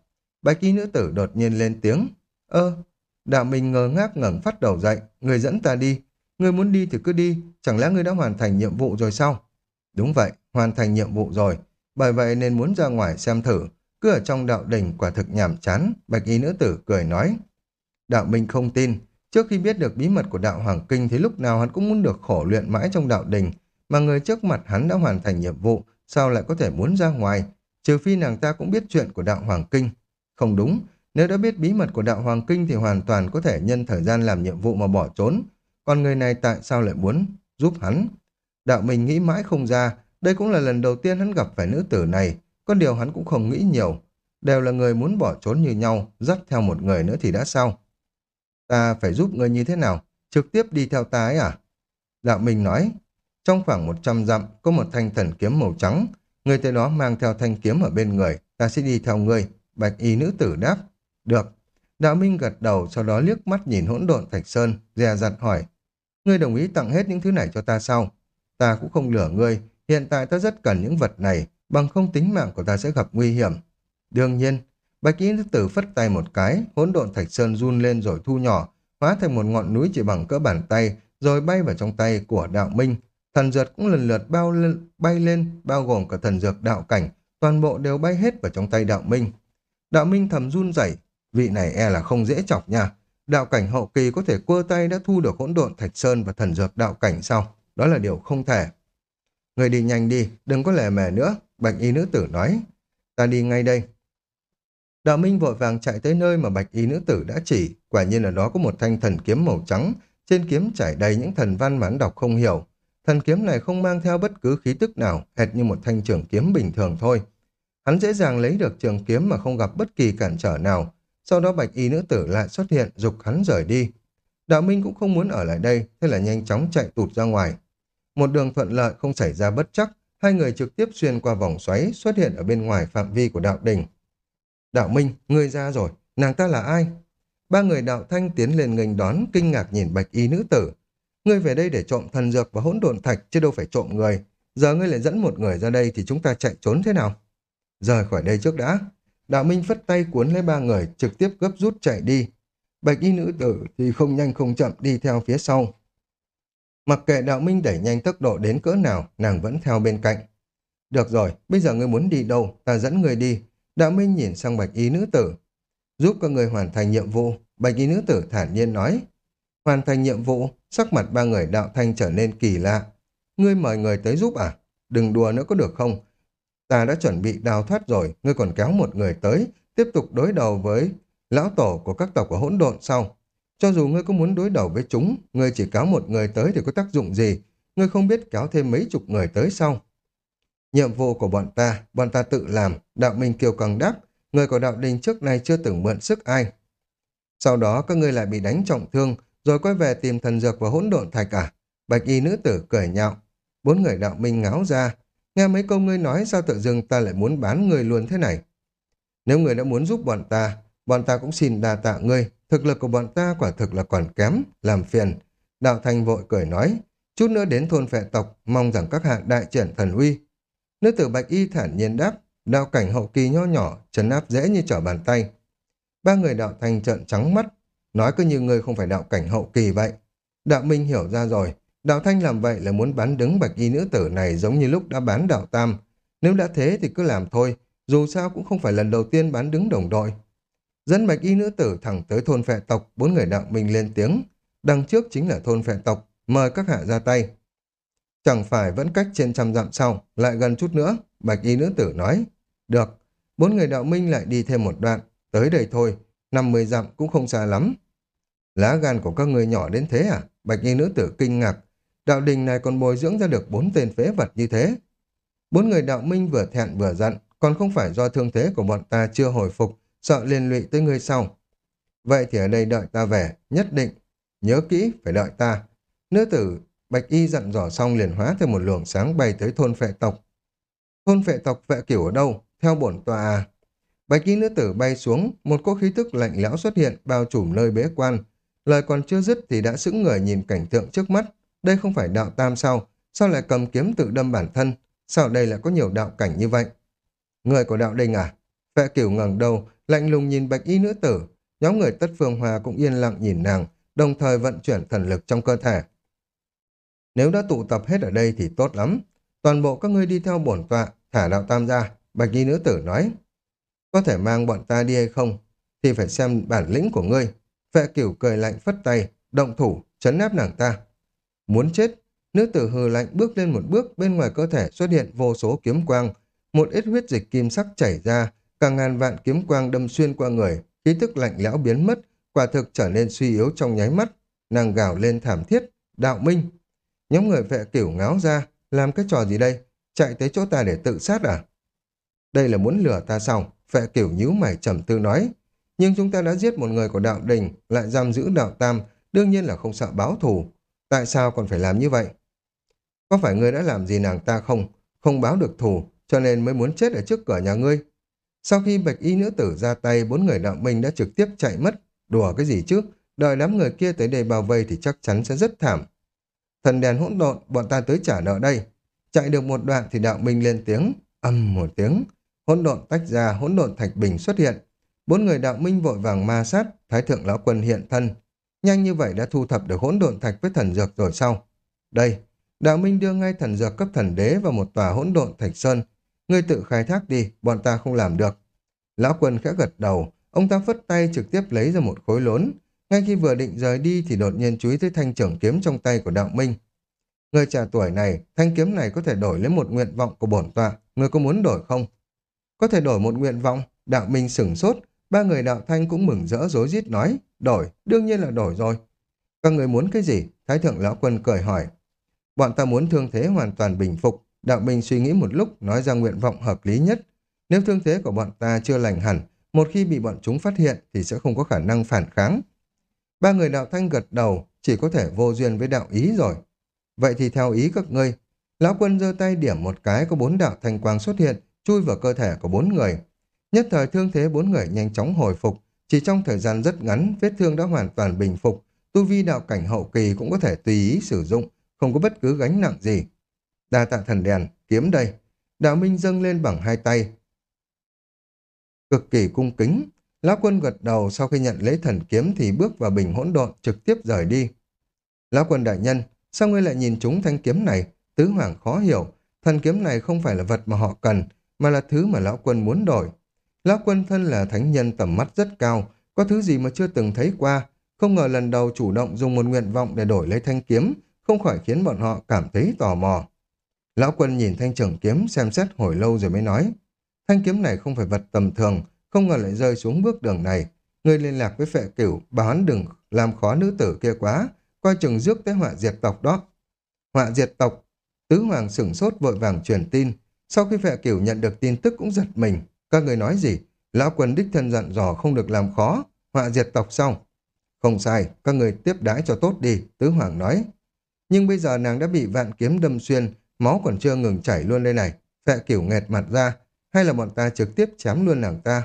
Bạch y nữ tử đột nhiên lên tiếng. Ơ, đạo Minh ngờ ngác ngẩng phát đầu dậy. Người dẫn ta đi. Người muốn đi thì cứ đi. Chẳng lẽ ngươi đã hoàn thành nhiệm vụ rồi sao? Đúng vậy, hoàn thành nhiệm vụ rồi. Bởi vậy nên muốn ra ngoài xem thử. Cứ ở trong đạo đình quả thực nhảm chán. Bạch y nữ tử cười nói. Đạo Minh không tin. Trước khi biết được bí mật của đạo Hoàng Kinh thì lúc nào hắn cũng muốn được khổ luyện mãi trong đạo đình. Mà người trước mặt hắn đã hoàn thành nhiệm vụ, sao lại có thể muốn ra ngoài? Trừ phi nàng ta cũng biết chuyện của đạo Hoàng Kinh. Không đúng, nếu đã biết bí mật của đạo Hoàng Kinh thì hoàn toàn có thể nhân thời gian làm nhiệm vụ mà bỏ trốn. Còn người này tại sao lại muốn giúp hắn? Đạo mình nghĩ mãi không ra, đây cũng là lần đầu tiên hắn gặp phải nữ tử này, con điều hắn cũng không nghĩ nhiều. Đều là người muốn bỏ trốn như nhau, dắt theo một người nữa thì đã sao? Ta phải giúp người như thế nào? Trực tiếp đi theo ta ấy à? Đạo mình nói, trong khoảng 100 dặm có một thanh thần kiếm màu trắng, người tới đó mang theo thanh kiếm ở bên người, ta sẽ đi theo ngươi. Bạch y nữ tử đáp, được. Đạo Minh gật đầu, sau đó liếc mắt nhìn hỗn độn Thạch Sơn, dè dặt hỏi, ngươi đồng ý tặng hết những thứ này cho ta sao? Ta cũng không lừa ngươi, hiện tại ta rất cần những vật này, bằng không tính mạng của ta sẽ gặp nguy hiểm. Đương nhiên, Bạch Y Nữ Tử phất tay một cái, hỗn độn thạch sơn run lên rồi thu nhỏ, hóa thành một ngọn núi chỉ bằng cỡ bàn tay, rồi bay vào trong tay của đạo minh. Thần dược cũng lần lượt bao lên, bay lên, bao gồm cả thần dược đạo cảnh, toàn bộ đều bay hết vào trong tay đạo minh. Đạo minh thầm run rẩy, vị này e là không dễ chọc nha. Đạo cảnh hậu kỳ có thể cua tay đã thu được hỗn độn thạch sơn và thần dược đạo cảnh sau, Đó là điều không thể. Người đi nhanh đi, đừng có lẻ mẻ nữa, bạch y nữ tử nói. Ta đi ngay đây. Đạo Minh vội vàng chạy tới nơi mà bạch y nữ tử đã chỉ, quả nhiên là đó có một thanh thần kiếm màu trắng, trên kiếm trải đầy những thần văn mà hắn đọc không hiểu. Thần kiếm này không mang theo bất cứ khí tức nào, hệt như một thanh trường kiếm bình thường thôi. Hắn dễ dàng lấy được trường kiếm mà không gặp bất kỳ cản trở nào. Sau đó bạch y nữ tử lại xuất hiện, dục hắn rời đi. Đạo Minh cũng không muốn ở lại đây, thế là nhanh chóng chạy tụt ra ngoài. Một đường thuận lợi không xảy ra bất chắc, hai người trực tiếp xuyên qua vòng xoáy xuất hiện ở bên ngoài phạm vi của đạo đình. Đạo Minh, ngươi ra rồi, nàng ta là ai? Ba người đạo thanh tiến lên nghênh đón, kinh ngạc nhìn bạch y nữ tử. Ngươi về đây để trộm thần dược và hỗn độn thạch, chứ đâu phải trộm người. Giờ ngươi lại dẫn một người ra đây thì chúng ta chạy trốn thế nào? Rời khỏi đây trước đã. Đạo Minh phất tay cuốn lấy ba người, trực tiếp gấp rút chạy đi. Bạch y nữ tử thì không nhanh không chậm đi theo phía sau. Mặc kệ đạo Minh đẩy nhanh tốc độ đến cỡ nào, nàng vẫn theo bên cạnh. Được rồi, bây giờ ngươi muốn đi đâu, ta dẫn ngươi đi, Đạo Minh nhìn sang bạch y nữ tử. Giúp các người hoàn thành nhiệm vụ, bạch y nữ tử thản nhiên nói. Hoàn thành nhiệm vụ, sắc mặt ba người đạo thanh trở nên kỳ lạ. Ngươi mời người tới giúp à? Đừng đùa nữa có được không? Ta đã chuẩn bị đào thoát rồi, ngươi còn kéo một người tới, tiếp tục đối đầu với lão tổ của các tộc ở hỗn độn sau. Cho dù ngươi có muốn đối đầu với chúng, ngươi chỉ kéo một người tới thì có tác dụng gì? Ngươi không biết kéo thêm mấy chục người tới sau. Nhiệm vụ của bọn ta, bọn ta tự làm, đạo minh kiều càng đáp, người của đạo đình trước nay chưa từng mượn sức ai. Sau đó các ngươi lại bị đánh trọng thương, rồi quay về tìm thần dược và hỗn độn thạch à? Bạch y nữ tử cười nhạo. Bốn người đạo minh ngáo ra. Nghe mấy câu ngươi nói sao tự dưng ta lại muốn bán người luôn thế này? Nếu người đã muốn giúp bọn ta, bọn ta cũng xin đa tạ ngươi. Thực lực của bọn ta quả thực là còn kém, làm phiền. Đạo thành vội cười nói. Chút nữa đến thôn phệ tộc, mong rằng các hạ đại triển thần uy, Nữ tử bạch y thản nhiên đáp, đạo cảnh hậu kỳ nho nhỏ, trấn áp dễ như trở bàn tay. Ba người đạo thành trợn trắng mắt, nói cứ như ngươi không phải đạo cảnh hậu kỳ vậy. Đạo Minh hiểu ra rồi, đạo thanh làm vậy là muốn bán đứng bạch y nữ tử này giống như lúc đã bán đạo tam. Nếu đã thế thì cứ làm thôi, dù sao cũng không phải lần đầu tiên bán đứng đồng đội. Dẫn bạch y nữ tử thẳng tới thôn phệ tộc, bốn người đạo minh lên tiếng. Đằng trước chính là thôn phệ tộc, mời các hạ ra tay. Chẳng phải vẫn cách trên trăm dặm sau, lại gần chút nữa, bạch y nữ tử nói. Được, bốn người đạo minh lại đi thêm một đoạn, tới đây thôi, năm mươi dặm cũng không xa lắm. Lá gan của các người nhỏ đến thế à? Bạch y nữ tử kinh ngạc. Đạo đình này còn bồi dưỡng ra được bốn tên phế vật như thế. Bốn người đạo minh vừa thẹn vừa giận, còn không phải do thương thế của bọn ta chưa hồi phục, sợ liên lụy tới ngươi sau. Vậy thì ở đây đợi ta về, nhất định. Nhớ kỹ, phải đợi ta. Nữ tử Bạch Y dặn dò xong liền hóa thêm một luồng sáng bay tới thôn phệ tộc. Thôn phệ tộc vệ kiểu ở đâu? Theo bổn tòa à? Bạch Y nữ tử bay xuống, một cỗ khí tức lạnh lẽo xuất hiện, bao trùm nơi bế quan. Lời còn chưa dứt thì đã sững người nhìn cảnh tượng trước mắt. Đây không phải đạo tam sao? Sao lại cầm kiếm tự đâm bản thân? Sao đây lại có nhiều đạo cảnh như vậy? Người của đạo đình à? Vệ cửu ngẩng đầu, lạnh lùng nhìn bạch y nữ tử. Nhóm người tất phương hòa cũng yên lặng nhìn nàng, đồng thời vận chuyển thần lực trong cơ thể. Nếu đã tụ tập hết ở đây thì tốt lắm. Toàn bộ các ngươi đi theo bổn tọa, thả đạo tam ra. Bạch y nữ tử nói. Có thể mang bọn ta đi hay không? Thì phải xem bản lĩnh của ngươi. Vệ cửu cười lạnh phất tay, động thủ, chấn áp nàng ta. Muốn chết, nữ tử hừ lạnh bước lên một bước, bên ngoài cơ thể xuất hiện vô số kiếm quang. Một ít huyết dịch kim sắc chảy ra, cả ngàn vạn kiếm quang đâm xuyên qua người, khí tức lạnh lẽo biến mất, quả thực trở nên suy yếu trong nháy mắt. Nàng gào lên thảm thiết, đạo minh. Nhóm người vệ cửu ngáo ra, làm cái trò gì đây? Chạy tới chỗ ta để tự sát à? Đây là muốn lừa ta xong, vệ cửu nhíu mày trầm tư nói. Nhưng chúng ta đã giết một người của đạo đình, lại giam giữ đạo tam, đương nhiên là không sợ báo thù. Tại sao còn phải làm như vậy? Có phải ngươi đã làm gì nàng ta không? Không báo được thù, cho nên mới muốn chết ở trước cửa nhà ngươi. Sau khi bạch y nữ tử ra tay, bốn người đạo minh đã trực tiếp chạy mất. Đùa cái gì chứ? Đợi đám người kia tới đây bao vây thì chắc chắn sẽ rất thảm. Thần đèn hỗn độn, bọn ta tới trả nợ đây. Chạy được một đoạn thì đạo minh lên tiếng, âm một tiếng. Hỗn độn tách ra, hỗn độn thạch bình xuất hiện. Bốn người đạo minh vội vàng ma sát, thái thượng lão quân hiện thân. Nhanh như vậy đã thu thập được hỗn độn thạch với thần dược rồi sau. Đây, đạo minh đưa ngay thần dược cấp thần đế vào một tòa hỗn độn thạch sơn. Ngươi tự khai thác đi, bọn ta không làm được. Lão quân khẽ gật đầu, ông ta phất tay trực tiếp lấy ra một khối lớn. Ngay khi vừa định rời đi thì đột nhiên chú ý tới thanh trưởng kiếm trong tay của đạo minh. Người trẻ tuổi này, thanh kiếm này có thể đổi lấy một nguyện vọng của bổn tọa. Người có muốn đổi không? Có thể đổi một nguyện vọng. Đạo minh sửng sốt. Ba người đạo thanh cũng mừng rỡ rối rít nói. Đổi, đương nhiên là đổi rồi. Các người muốn cái gì? Thái thượng lão quân cười hỏi. Bọn ta muốn thương thế hoàn toàn bình phục. Đạo minh suy nghĩ một lúc nói ra nguyện vọng hợp lý nhất. Nếu thương thế của bọn ta chưa lành hẳn, một khi bị bọn chúng phát hiện thì sẽ không có khả năng phản kháng. Ba người đạo thanh gật đầu, chỉ có thể vô duyên với đạo ý rồi. Vậy thì theo ý các ngươi, lão quân giơ tay điểm một cái có bốn đạo thanh quang xuất hiện, chui vào cơ thể của bốn người. Nhất thời thương thế bốn người nhanh chóng hồi phục, chỉ trong thời gian rất ngắn, vết thương đã hoàn toàn bình phục, tu vi đạo cảnh hậu kỳ cũng có thể tùy ý sử dụng, không có bất cứ gánh nặng gì. Đa tạ thần đèn, kiếm đây. Đạo Minh dâng lên bằng hai tay. Cực kỳ cung kính, Lão quân gật đầu sau khi nhận lấy thần kiếm thì bước vào bình hỗn độn trực tiếp rời đi. Lão quân đại nhân, sao ngươi lại nhìn chúng thanh kiếm này? Tứ Hoàng khó hiểu, thần kiếm này không phải là vật mà họ cần, mà là thứ mà lão quân muốn đổi. Lão quân thân là thánh nhân tầm mắt rất cao, có thứ gì mà chưa từng thấy qua, không ngờ lần đầu chủ động dùng một nguyện vọng để đổi lấy thanh kiếm, không khỏi khiến bọn họ cảm thấy tò mò. Lão quân nhìn thanh trưởng kiếm xem xét hồi lâu rồi mới nói, thanh kiếm này không phải vật tầm thường, không ngờ lại rơi xuống bước đường này. Người liên lạc với phệ cửu, bảo hắn đừng làm khó nữ tử kia quá, coi chừng rước tới họa diệt tộc đó. Họa diệt tộc, tứ hoàng sửng sốt vội vàng truyền tin. Sau khi phệ cửu nhận được tin tức cũng giật mình. Các người nói gì? Lão quân đích thân dặn dò không được làm khó, họa diệt tộc xong. Không sai, các người tiếp đãi cho tốt đi, tứ hoàng nói. Nhưng bây giờ nàng đã bị vạn kiếm đâm xuyên, máu còn chưa ngừng chảy luôn đây này. Phệ kiểu nghẹt mặt ra, hay là bọn ta trực tiếp chém luôn nàng ta.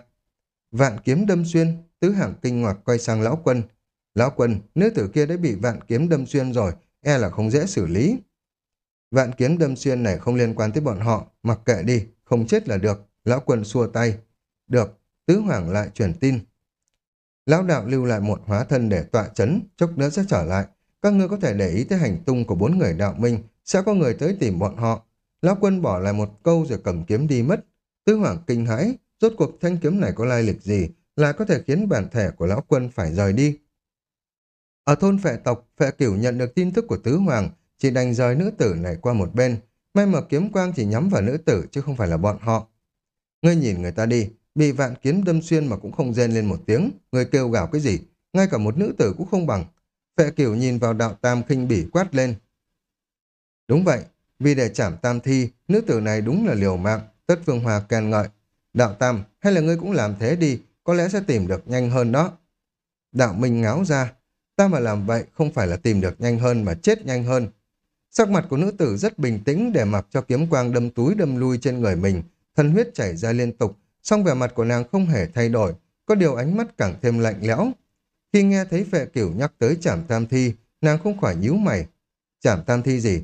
Vạn kiếm đâm xuyên, tứ hạng kinh ngoạc quay sang lão quân. Lão quân, nữ tử kia đã bị vạn kiếm đâm xuyên rồi, e là không dễ xử lý. Vạn kiếm đâm xuyên này không liên quan tới bọn họ, mặc kệ đi, không chết là được. Lão quân xua tay. Được, tứ hoàng lại truyền tin. Lão đạo lưu lại một hóa thân để tọa chấn, chốc nữa sẽ trở lại. Các ngươi có thể để ý tới hành tung của bốn người đạo minh, sẽ có người tới tìm bọn họ. Lão quân bỏ lại một câu rồi cầm kiếm đi mất. Tứ hoàng kinh hãi, rốt cuộc thanh kiếm này có lai lịch gì, lại có thể khiến bản thể của lão quân phải rời đi. Ở thôn phệ tộc, phệ cửu nhận được tin tức của tứ hoàng, chỉ đành rời nữ tử này qua một bên. May mà kiếm quang chỉ nhắm vào nữ tử chứ không phải là bọn họ. Ngươi nhìn người ta đi, bị vạn kiếm đâm xuyên mà cũng không rên lên một tiếng, người kêu gào cái gì, ngay cả một nữ tử cũng không bằng. Phệ cửu nhìn vào đạo tam khinh bỉ quát lên. Đúng vậy, vì để chảm tam thi, nữ tử này đúng là liều mạng, tất phương hòa khen ngợi. Đạo tam, hay là ngươi cũng làm thế đi, có lẽ sẽ tìm được nhanh hơn đó. Đạo minh ngáo ra, ta mà làm vậy không phải là tìm được nhanh hơn mà chết nhanh hơn. Sắc mặt của nữ tử rất bình tĩnh để mặc cho kiếm quang đâm túi đâm lui trên người mình, thân huyết chảy ra liên tục, song vẻ mặt của nàng không hề thay đổi, có điều ánh mắt càng thêm lạnh lẽo. Khi nghe thấy vệ cửu nhắc tới trảm tam thi, nàng không khỏi nhíu mày. Trảm tam thi gì?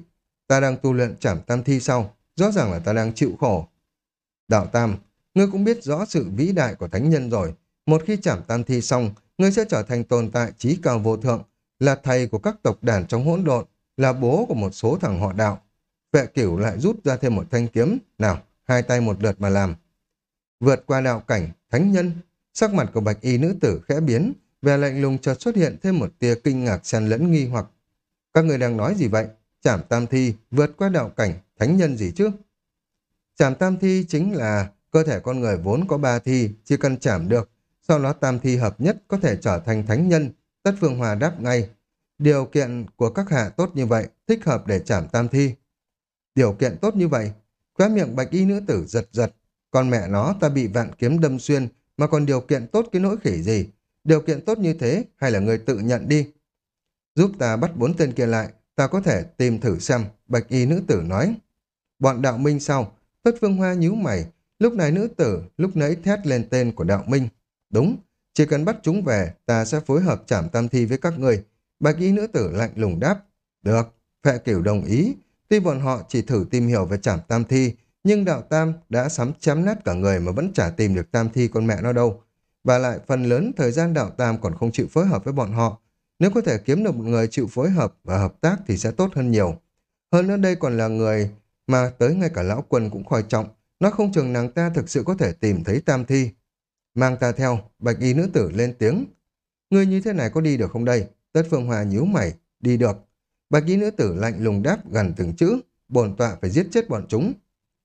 Ta đang tu luyện trảm tam thi sau, rõ ràng là ta đang chịu khổ. Đạo tam, ngươi cũng biết rõ sự vĩ đại của thánh nhân rồi. Một khi trảm tam thi xong, ngươi sẽ trở thành tồn tại trí cao vô thượng, là thầy của các tộc đàn trong hỗn độn, là bố của một số thằng họ đạo. Vệ cửu lại rút ra thêm một thanh kiếm, nào, hai tay một lượt mà làm. Vượt qua đạo cảnh, thánh nhân, sắc mặt của bạch y nữ tử khẽ biến, vẻ lạnh lùng chợt xuất hiện thêm một tia kinh ngạc xen lẫn nghi hoặc. Các người đang nói gì vậy? Chảm tam thi, vượt qua đạo cảnh, thánh nhân gì chứ? Chảm tam thi chính là cơ thể con người vốn có ba thi, chỉ cần chảm được, sau đó tam thi hợp nhất có thể trở thành thánh nhân. Tất Phương Hòa đáp ngay, điều kiện của các hạ tốt như vậy, thích hợp để chảm tam thi. Điều kiện tốt như vậy, khóe miệng bạch y nữ tử giật giật, con mẹ nó ta bị vạn kiếm đâm xuyên, mà còn điều kiện tốt cái nỗi khỉ gì. Điều kiện tốt như thế, hay là người tự nhận đi. Giúp ta bắt bốn tên kia lại, ta có thể tìm thử xem, bạch y nữ tử nói. Bọn đạo minh sau, tất phương hoa nhíu mày, lúc này nữ tử, lúc nãy thét lên tên của đạo minh. Đúng, chỉ cần bắt chúng về, ta sẽ phối hợp chảm tam thi với các người. Bạch y nữ tử lạnh lùng đáp. Được, phệ cửu đồng ý. Tuy bọn họ chỉ thử tìm hiểu về trảm tam thi, nhưng đạo tam đã sắm chém nát cả người mà vẫn chả tìm được tam thi con mẹ nó đâu. Và lại phần lớn thời gian đạo tam còn không chịu phối hợp với bọn họ. Nếu có thể kiếm được một người chịu phối hợp và hợp tác thì sẽ tốt hơn nhiều. Hơn nữa đây còn là người mà tới ngay cả lão quân cũng coi trọng. Nó không chừng nàng ta thực sự có thể tìm thấy tam thi. Mang ta theo, bạch y nữ tử lên tiếng. Người như thế này có đi được không đây? Tất Phương Hòa nhíu mày, đi được. Bạch y nữ tử lạnh lùng đáp gần từng chữ, bổn tọa phải giết chết bọn chúng.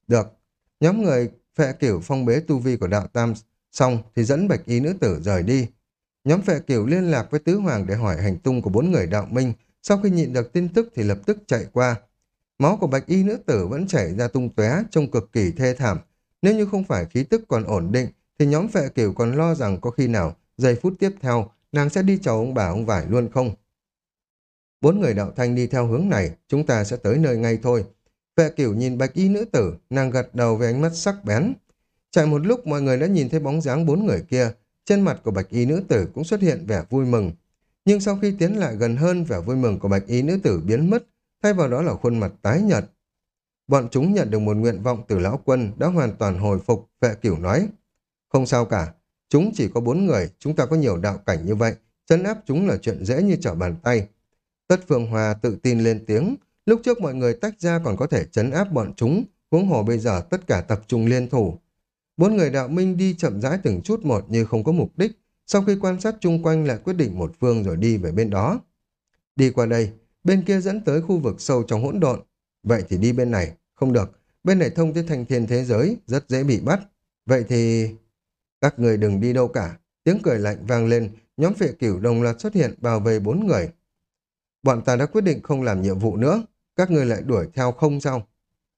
Được, nhóm người phệ kiểu phong bế tu vi của đạo tam xong thì dẫn bạch y nữ tử rời đi. Nhóm phệ kiểu liên lạc với tứ hoàng để hỏi hành tung của bốn người đạo minh, sau khi nhịn được tin tức thì lập tức chạy qua. Máu của bạch y nữ tử vẫn chảy ra tung tóe trông cực kỳ thê thảm. Nếu như không phải khí tức còn ổn định thì nhóm phệ kiểu còn lo rằng có khi nào giây phút tiếp theo nàng sẽ đi chầu ông bà ông vải luôn không. Bốn người đạo thanh đi theo hướng này, chúng ta sẽ tới nơi ngay thôi. Vệ cửu nhìn bạch y nữ tử, nàng gật đầu với ánh mắt sắc bén. Chạy một lúc mọi người đã nhìn thấy bóng dáng bốn người kia, trên mặt của bạch y nữ tử cũng xuất hiện vẻ vui mừng. Nhưng sau khi tiến lại gần hơn, vẻ vui mừng của bạch y nữ tử biến mất, thay vào đó là khuôn mặt tái nhợt. Bọn chúng nhận được một nguyện vọng từ lão quân đã hoàn toàn hồi phục, vệ cửu nói. Không sao cả, chúng chỉ có bốn người, chúng ta có nhiều đạo cảnh như vậy, chân áp chúng là chuyện dễ như trở bàn tay. Tất Phương Hòa tự tin lên tiếng, Lúc trước mọi người tách ra còn có thể chấn áp bọn chúng, huống hồ bây giờ tất cả tập trung liên thủ. Bốn người đạo minh đi chậm rãi từng chút một như không có mục đích, sau khi quan sát chung quanh lại quyết định một phương rồi đi về bên đó. Đi qua đây, bên kia dẫn tới khu vực sâu trong hỗn độn. Vậy thì đi bên này, không được, bên này thông tới thành thiên thế giới, rất dễ bị bắt. Vậy thì... Các người đừng đi đâu cả. Tiếng cười lạnh vang lên, nhóm phệ cửu đồng loạt xuất hiện bảo vệ bốn người. Bọn ta đã quyết định không làm nhiệm vụ nữa các người lại đuổi theo không sao?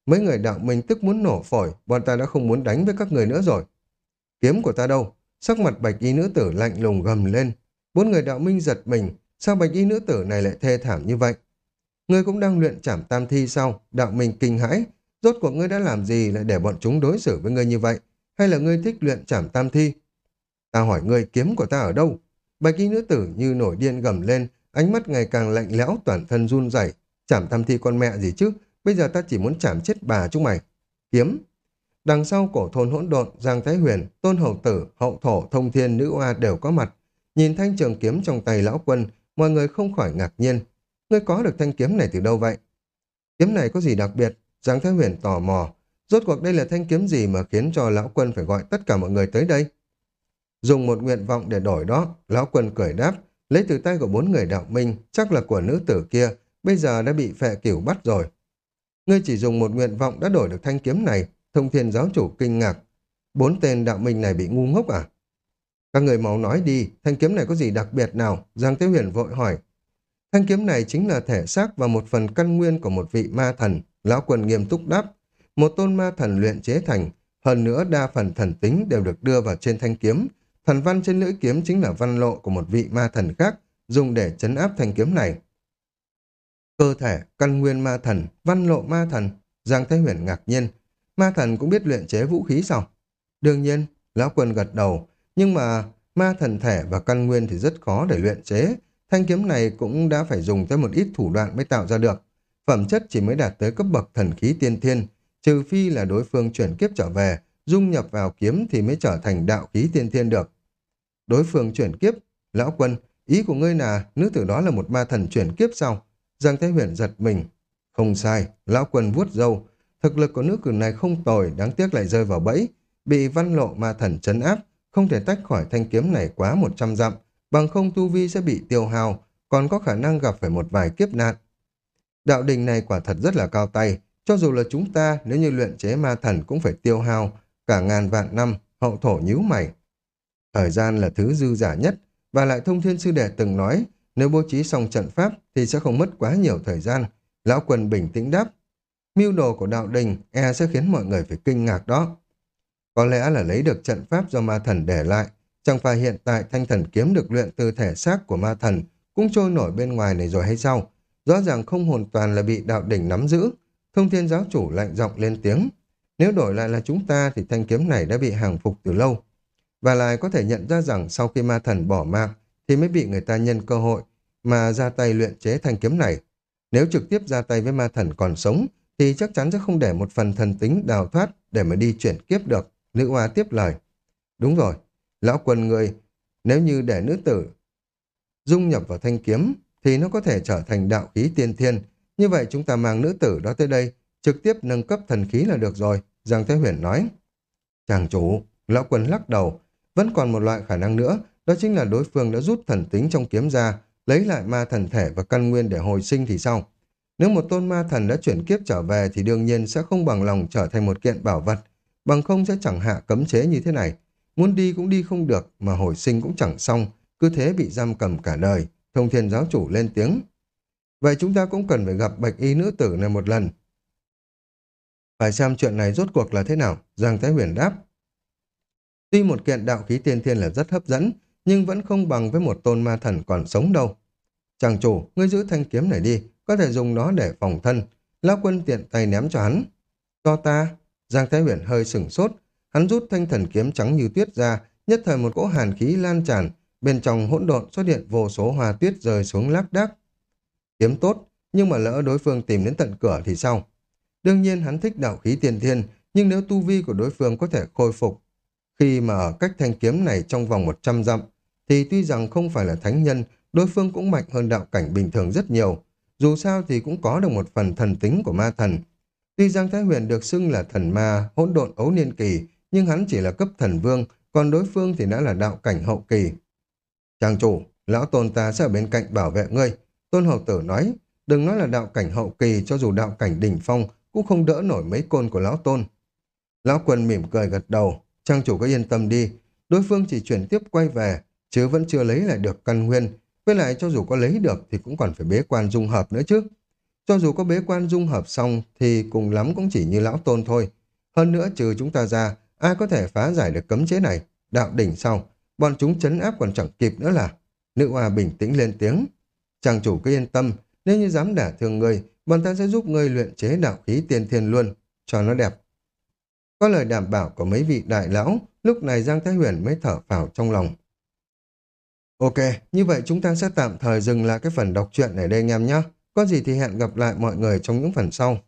Mấy người đạo minh tức muốn nổ phổi, bọn ta đã không muốn đánh với các người nữa rồi. Kiếm của ta đâu? Sắc mặt bạch y nữ tử lạnh lùng gầm lên. Bốn người đạo minh giật mình, sao bạch y nữ tử này lại thê thảm như vậy? Ngươi cũng đang luyện trảm tam thi sao? Đạo minh kinh hãi. Rốt cuộc ngươi đã làm gì lại để bọn chúng đối xử với ngươi như vậy? Hay là ngươi thích luyện trảm tam thi? Ta hỏi ngươi kiếm của ta ở đâu? Bạch y nữ tử như nổi điên gầm lên, ánh mắt ngày càng lạnh lẽo toàn thân run rẩy Chảm tam thi con mẹ gì chứ, bây giờ ta chỉ muốn chảm chết bà chúng mày. Kiếm. Đằng sau cổ thôn hỗn độn, Giang Thái Huyền, Tôn Hậu Tử, Hậu Thổ, Thông Thiên, Nữ Oa đều có mặt. Nhìn thanh trường kiếm trong tay lão quân, mọi người không khỏi ngạc nhiên. Ngươi có được thanh kiếm này từ đâu vậy? Kiếm này có gì đặc biệt? Giang Thái Huyền tò mò. Rốt cuộc đây là thanh kiếm gì mà khiến cho lão quân phải gọi tất cả mọi người tới đây? Dùng một nguyện vọng để đổi đó, lão quân cười đáp, lấy từ tay của bốn người đạo minh, chắc là của nữ tử kia, bây giờ đã bị phệ cửu bắt rồi. Ngươi chỉ dùng một nguyện vọng đã đổi được thanh kiếm này, thông thiên giáo chủ kinh ngạc. Bốn tên đạo minh này bị ngu ngốc à? Các người mau nói đi, thanh kiếm này có gì đặc biệt nào? Giang Thế Huyền vội hỏi. Thanh kiếm này chính là thể xác và một phần căn nguyên của một vị ma thần. Lão quần nghiêm túc đáp. Một tôn ma thần luyện chế thành, hơn nữa đa phần thần tính đều được đưa vào trên thanh kiếm. Thần văn trên lưỡi kiếm chính là văn lộ của một vị ma thần khác, dùng để chấn áp thanh kiếm này. Cơ thể, căn nguyên ma thần, văn lộ ma thần. Giang Thái Huyền ngạc nhiên. Ma thần cũng biết luyện chế vũ khí sao? Đương nhiên, Lão Quân gật đầu. Nhưng mà ma thần thể và căn nguyên thì rất khó để luyện chế. Thanh kiếm này cũng đã phải dùng tới một ít thủ đoạn mới tạo ra được. Phẩm chất chỉ mới đạt tới cấp bậc thần khí tiên thiên, trừ phi là đối phương chuyển kiếp trở về, dung nhập vào kiếm thì mới trở thành đạo khí tiên thiên được. Đối phương chuyển kiếp, lão quân, ý của ngươi là nữ tử đó là một ma thần chuyển kiếp sao? Giang Thái Huyền giật mình. Không sai, lão quân vuốt râu. Thực lực của nữ cử này không tồi, đáng tiếc lại rơi vào bẫy. Bị văn lộ ma thần chấn áp, không thể tách khỏi thanh kiếm này quá 100 dặm, bằng không tu vi sẽ bị tiêu hao, còn có khả năng gặp phải một vài kiếp nạn. Đạo đình này quả thật rất là cao tay, cho dù là chúng ta nếu như luyện chế ma thần cũng phải tiêu hao cả ngàn vạn năm, hậu thổ nhíu mày. Thời gian là thứ dư giả nhất, và lại thông thiên sư đệ từng nói, nếu bố trí xong trận pháp thì sẽ không mất quá nhiều thời gian. Lão quân bình tĩnh đáp. Mưu đồ của đạo đình e sẽ khiến mọi người phải kinh ngạc đó. Có lẽ là lấy được trận pháp do ma thần để lại. Chẳng phải hiện tại thanh thần kiếm được luyện từ thể xác của ma thần cũng trôi nổi bên ngoài này rồi hay sao? Rõ ràng không hoàn toàn là bị đạo đỉnh nắm giữ. Thông thiên giáo chủ lạnh giọng lên tiếng. Nếu đổi lại là chúng ta thì thanh kiếm này đã bị hàng phục từ lâu. Và lại có thể nhận ra rằng sau khi ma thần bỏ mạng thì mới bị người ta nhân cơ hội mà ra tay luyện chế thanh kiếm này. Nếu trực tiếp ra tay với ma thần còn sống thì chắc chắn sẽ không để một phần thần tính đào thoát để mà đi chuyển kiếp được. Nữ hoa tiếp lời. Đúng rồi, lão quân người, nếu như để nữ tử dung nhập vào thanh kiếm, thì nó có thể trở thành đạo khí tiên thiên. Như vậy chúng ta mang nữ tử đó tới đây, trực tiếp nâng cấp thần khí là được rồi, Giang Thế Huyền nói. Chàng chủ, lão quân lắc đầu, vẫn còn một loại khả năng nữa, đó chính là đối phương đã rút thần tính trong kiếm ra, lấy lại ma thần thể và căn nguyên để hồi sinh thì sao? Nếu một tôn ma thần đã chuyển kiếp trở về thì đương nhiên sẽ không bằng lòng trở thành một kiện bảo vật, bằng không sẽ chẳng hạ cấm chế như thế này. Muốn đi cũng đi không được, mà hồi sinh cũng chẳng xong, cứ thế bị giam cầm cả đời. Thông thiên giáo chủ lên tiếng. Vậy chúng ta cũng cần phải gặp bạch y nữ tử này một lần. Phải xem chuyện này rốt cuộc là thế nào, Giang Thái Huyền đáp. Tuy một kiện đạo khí tiên thiên là rất hấp dẫn, nhưng vẫn không bằng với một tôn ma thần còn sống đâu. Chàng chủ, ngươi giữ thanh kiếm này đi, có thể dùng nó để phòng thân. Lão quân tiện tay ném cho hắn. Cho ta, Giang Thái Huyền hơi sửng sốt, hắn rút thanh thần kiếm trắng như tuyết ra, nhất thời một cỗ hàn khí lan tràn, bên trong hỗn độn xuất hiện vô số hoa tuyết rơi xuống lác đác. Kiếm tốt, nhưng mà lỡ đối phương tìm đến tận cửa thì sao? Đương nhiên hắn thích đạo khí tiền thiên, nhưng nếu tu vi của đối phương có thể khôi phục, khi mà ở cách thanh kiếm này trong vòng 100 dặm, thì tuy rằng không phải là thánh nhân, đối phương cũng mạnh hơn đạo cảnh bình thường rất nhiều. Dù sao thì cũng có được một phần thần tính của ma thần, Tuy Giang Thái Huyền được xưng là thần ma, hỗn độn ấu niên kỳ, nhưng hắn chỉ là cấp thần vương, còn đối phương thì đã là đạo cảnh hậu kỳ. Trang chủ, lão tôn ta sẽ ở bên cạnh bảo vệ ngươi. Tôn hậu tử nói, đừng nói là đạo cảnh hậu kỳ cho dù đạo cảnh đỉnh phong cũng không đỡ nổi mấy côn của lão tôn. Lão quân mỉm cười gật đầu, trang chủ có yên tâm đi, đối phương chỉ chuyển tiếp quay về, chứ vẫn chưa lấy lại được căn nguyên, với lại cho dù có lấy được thì cũng còn phải bế quan dung hợp nữa chứ. Cho dù có bế quan dung hợp xong thì cùng lắm cũng chỉ như lão tôn thôi. Hơn nữa trừ chúng ta ra, ai có thể phá giải được cấm chế này? Đạo đỉnh sau, bọn chúng chấn áp còn chẳng kịp nữa là. Nữ hoa bình tĩnh lên tiếng. Chàng chủ cứ yên tâm, nếu như dám đả thương người bọn ta sẽ giúp ngươi luyện chế đạo khí tiên thiên luôn, cho nó đẹp. Có lời đảm bảo của mấy vị đại lão, lúc này Giang Thái Huyền mới thở phào trong lòng. Ok, như vậy chúng ta sẽ tạm thời dừng lại cái phần đọc truyện ở đây anh em nhé. Có gì thì hẹn gặp lại mọi người trong những phần sau.